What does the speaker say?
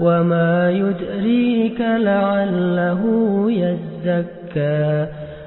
وما يدريك لعله يزكى